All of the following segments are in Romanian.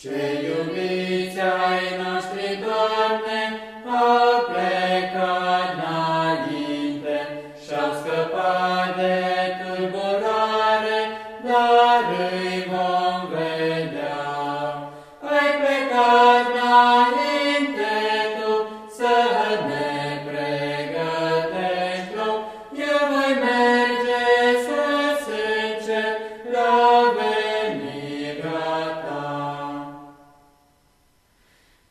Ce iubiți ai noștri, Doamne, au plecat înainte și-au scăpat de tulburare, dar îi vom vedea. Ai plecat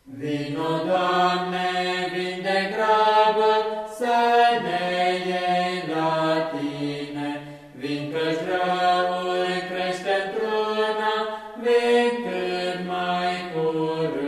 Vino, Doamne, vin de grabă să ne iei la Tine. Vin că-și răul crește-ntr-una, vin cât mai curând.